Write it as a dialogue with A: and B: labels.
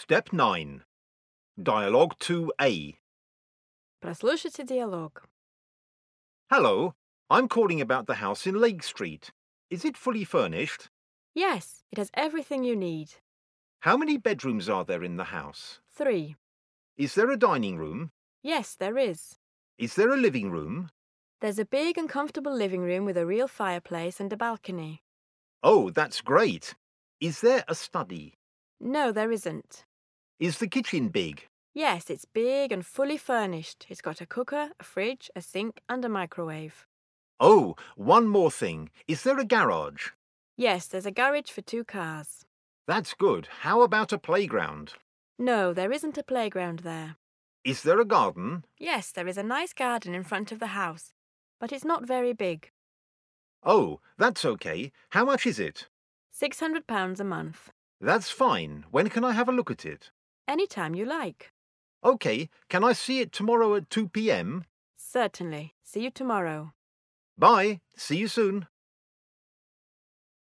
A: Step 9. Dialogue 2A.
B: Прослушайте диалог.
A: Hello, I'm calling about the house in Lake Street. Is it fully furnished?
B: Yes, it has everything you need.
A: How many bedrooms are there in the house?
B: Three.
A: Is there a dining room?
B: Yes, there is.
A: Is there a living room?
B: There's a big and comfortable living room with a real fireplace and a balcony.
A: Oh, that's great. Is there a study?
B: No, there isn't.
A: Is the kitchen big?
B: Yes, it's big and fully furnished. It's got a cooker, a fridge, a sink, and a microwave.
A: Oh, one more thing. Is there a garage?
B: Yes, there's a garage for two cars.
A: That's good. How about a playground?
B: No, there isn't a playground there.
A: Is there a garden?
B: Yes, there is a nice garden in front of the house, but it's not very big.
A: Oh, that's okay. How much is it?
B: £600 a month.
A: That's fine. When can I have a look at it?
B: Any time you like.
A: Okay, can I see it tomorrow at 2 p.m.?
B: Certainly. See you tomorrow.
A: Bye. See you soon.